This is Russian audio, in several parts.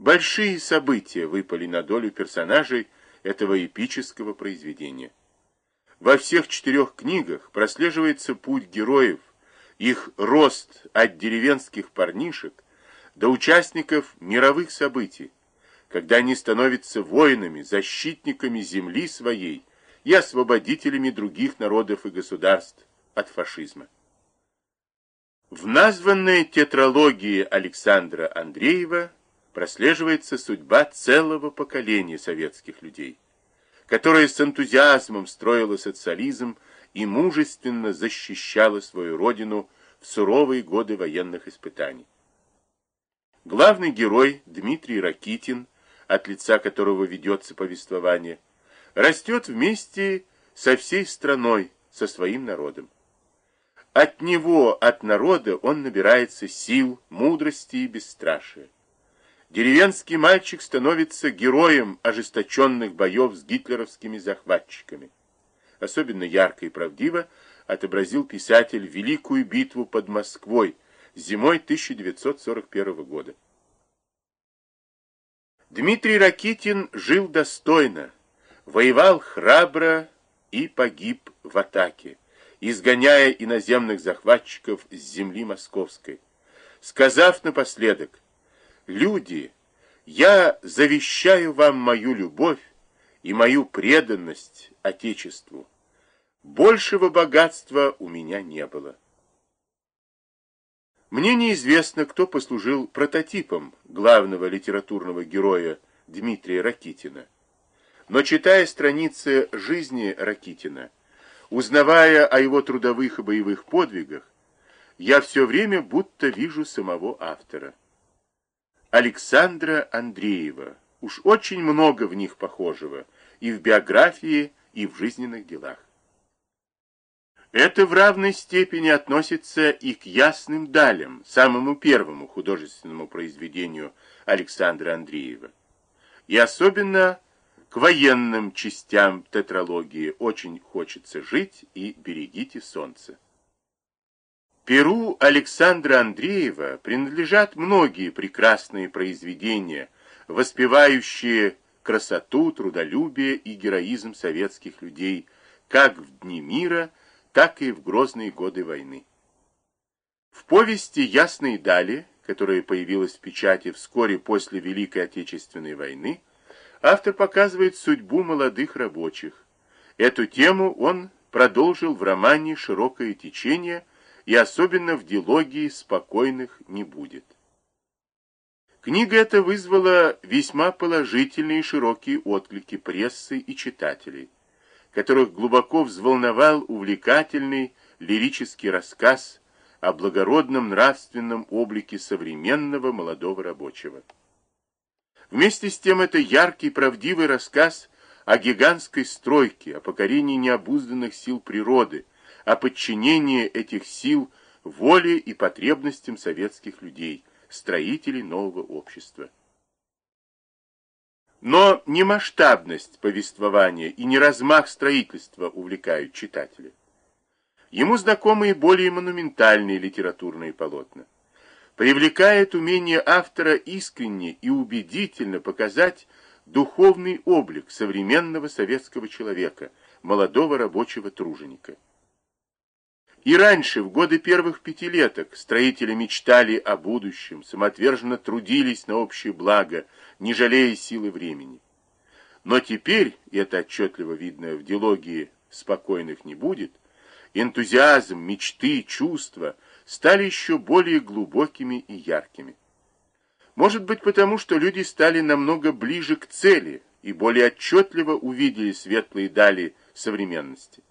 Большие события выпали на долю персонажей этого эпического произведения. Во всех четырех книгах прослеживается путь героев, их рост от деревенских парнишек до участников мировых событий, когда они становятся воинами, защитниками земли своей и освободителями других народов и государств от фашизма. В названной тетралогии Александра Андреева прослеживается судьба целого поколения советских людей, которое с энтузиазмом строило социализм и мужественно защищало свою родину в суровые годы военных испытаний. Главный герой Дмитрий Ракитин, от лица которого ведется повествование, растет вместе со всей страной, со своим народом. От него, от народа, он набирается сил, мудрости и бесстрашия. Деревенский мальчик становится героем ожесточенных боев с гитлеровскими захватчиками. Особенно ярко и правдиво отобразил писатель Великую битву под Москвой зимой 1941 года. Дмитрий Ракитин жил достойно, воевал храбро и погиб в атаке, изгоняя иноземных захватчиков с земли московской, сказав напоследок Люди, я завещаю вам мою любовь и мою преданность Отечеству. Большего богатства у меня не было. Мне неизвестно, кто послужил прототипом главного литературного героя Дмитрия Ракитина. Но читая страницы жизни Ракитина, узнавая о его трудовых и боевых подвигах, я все время будто вижу самого автора. Александра Андреева. Уж очень много в них похожего, и в биографии, и в жизненных делах. Это в равной степени относится и к «Ясным далям», самому первому художественному произведению Александра Андреева. И особенно к военным частям тетралогии «Очень хочется жить» и «Берегите солнце». Перу Александра Андреева принадлежат многие прекрасные произведения, воспевающие красоту, трудолюбие и героизм советских людей как в дни мира, так и в грозные годы войны. В повести «Ясные дали», которая появилась в печати вскоре после Великой Отечественной войны, автор показывает судьбу молодых рабочих. Эту тему он продолжил в романе «Широкое течение», и особенно в дилогии «Спокойных не будет». Книга эта вызвала весьма положительные и широкие отклики прессы и читателей, которых глубоко взволновал увлекательный лирический рассказ о благородном нравственном облике современного молодого рабочего. Вместе с тем это яркий правдивый рассказ о гигантской стройке, о покорении необузданных сил природы, о подчинении этих сил воле и потребностям советских людей, строителей нового общества. Но не масштабность повествования и не размах строительства увлекают читателя. Ему знакомы и более монументальные литературные полотна. Привлекает умение автора искренне и убедительно показать духовный облик современного советского человека, молодого рабочего труженика. И раньше, в годы первых пятилеток, строители мечтали о будущем, самоотверженно трудились на общее благо, не жалея силы времени. Но теперь, и это отчетливо видно в диалоге «Спокойных не будет», энтузиазм, мечты, чувства стали еще более глубокими и яркими. Может быть потому, что люди стали намного ближе к цели и более отчетливо увидели светлые дали современности.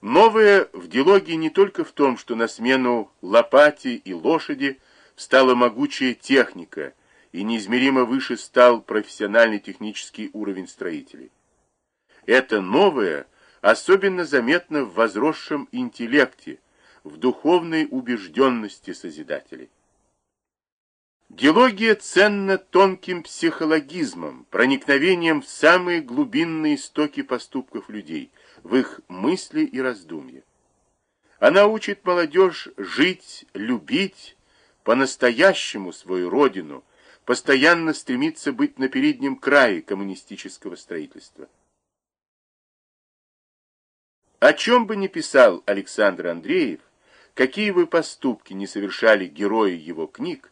Новое в диалоге не только в том, что на смену лопате и лошади стала могучая техника и неизмеримо выше стал профессиональный технический уровень строителей. Это новое особенно заметно в возросшем интеллекте, в духовной убежденности созидателей. Диалогия ценна тонким психологизмом, проникновением в самые глубинные истоки поступков людей, в их мысли и раздумья. Она учит молодежь жить, любить по-настоящему свою родину, постоянно стремится быть на переднем крае коммунистического строительства. О чем бы ни писал Александр Андреев, какие бы поступки не совершали герои его книг,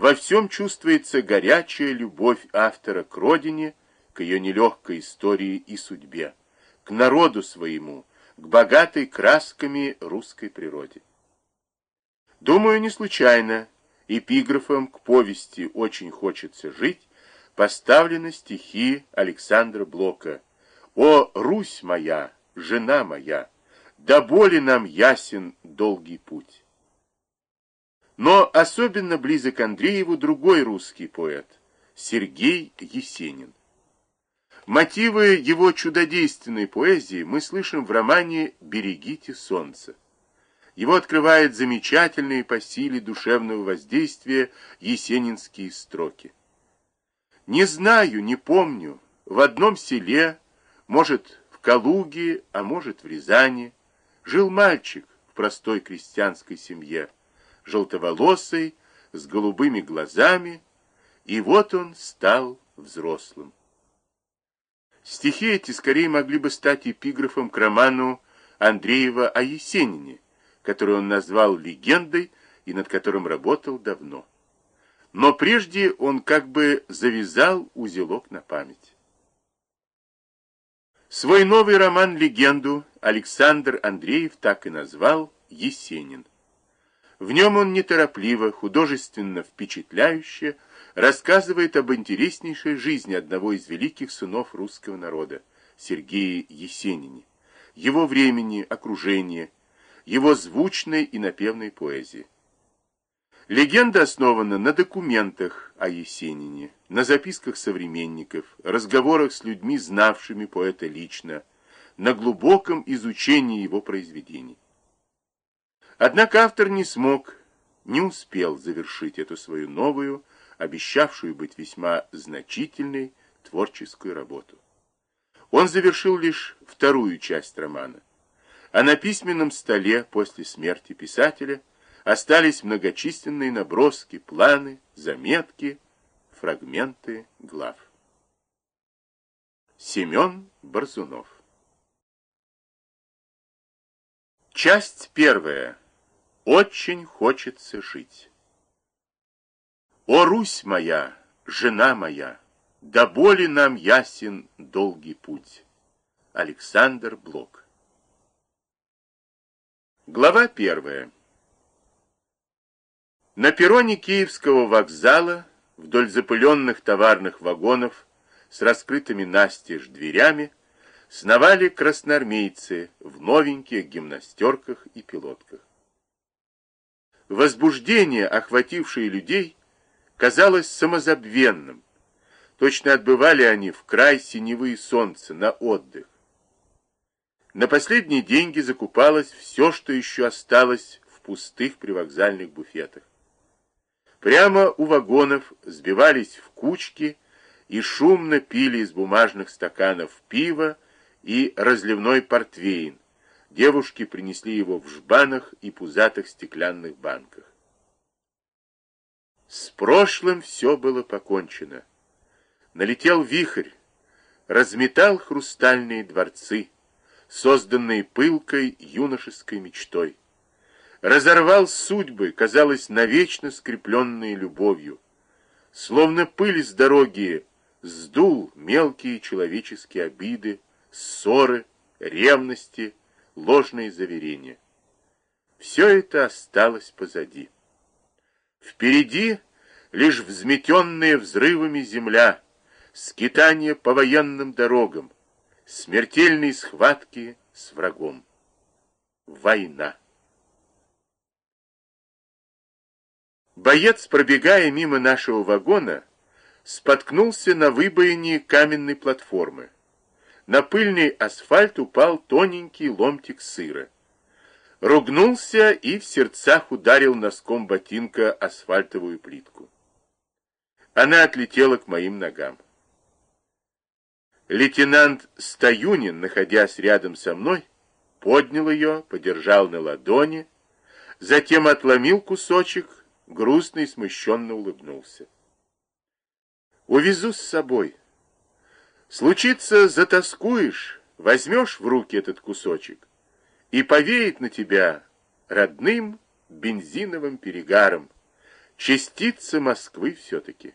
во всем чувствуется горячая любовь автора к родине, к ее нелегкой истории и судьбе, к народу своему, к богатой красками русской природе. Думаю, не случайно эпиграфом к повести «Очень хочется жить» поставлены стихи Александра Блока «О, Русь моя, жена моя, да боли нам ясен долгий путь». Но особенно близок Андрееву другой русский поэт Сергей Есенин. Мотивы его чудодейственной поэзии мы слышим в романе «Берегите солнце». Его открывает замечательные по силе душевного воздействия есенинские строки. «Не знаю, не помню, в одном селе, может, в Калуге, а может, в Рязани, жил мальчик в простой крестьянской семье, желтоволосый, с голубыми глазами, и вот он стал взрослым. Стихи эти скорее могли бы стать эпиграфом к роману Андреева о Есенине, который он назвал легендой и над которым работал давно. Но прежде он как бы завязал узелок на память. Свой новый роман «Легенду» Александр Андреев так и назвал «Есенин». В нем он неторопливо, художественно впечатляюще рассказывает об интереснейшей жизни одного из великих сынов русского народа, Сергея Есенине, его времени, окружения, его звучной и напевной поэзии. Легенда основана на документах о Есенине, на записках современников, разговорах с людьми, знавшими поэта лично, на глубоком изучении его произведений. Однако автор не смог, не успел завершить эту свою новую, обещавшую быть весьма значительной, творческую работу. Он завершил лишь вторую часть романа а на письменном столе после смерти писателя остались многочисленные наброски, планы, заметки, фрагменты глав. Семен Борзунов Часть первая. Очень хочется жить. О, Русь моя, жена моя, до боли нам ясен долгий путь. Александр Блок Глава первая. На перроне Киевского вокзала, вдоль запыленных товарных вагонов с раскрытыми настежь дверями, сновали красноармейцы в новеньких гимнастерках и пилотках. Возбуждение, охватившее людей, казалось самозабвенным. Точно отбывали они в край синевы и солнца на отдых. На последние деньги закупалось все, что еще осталось в пустых привокзальных буфетах. Прямо у вагонов сбивались в кучки и шумно пили из бумажных стаканов пиво и разливной портвейн. Девушки принесли его в жбанах и пузатых стеклянных банках. С прошлым все было покончено. Налетел вихрь, разметал хрустальные дворцы, созданные пылкой юношеской мечтой. Разорвал судьбы, казалось, навечно скрепленные любовью. Словно пыль с дороги сдул мелкие человеческие обиды, ссоры, ревности, ложные заверения. Все это осталось позади. Впереди лишь взметенная взрывами земля, скитание по военным дорогам, смертельные схватки с врагом. Война. Боец, пробегая мимо нашего вагона, споткнулся на выбоине каменной платформы. На пыльный асфальт упал тоненький ломтик сыра. Ругнулся и в сердцах ударил носком ботинка асфальтовую плитку. Она отлетела к моим ногам. Лейтенант Стаюнин, находясь рядом со мной, поднял ее, подержал на ладони, затем отломил кусочек, грустно и смущенно улыбнулся. Увезу с собой. Случится, затаскуешь, возьмешь в руки этот кусочек, и повеет на тебя родным бензиновым перегаром. Частица Москвы все-таки.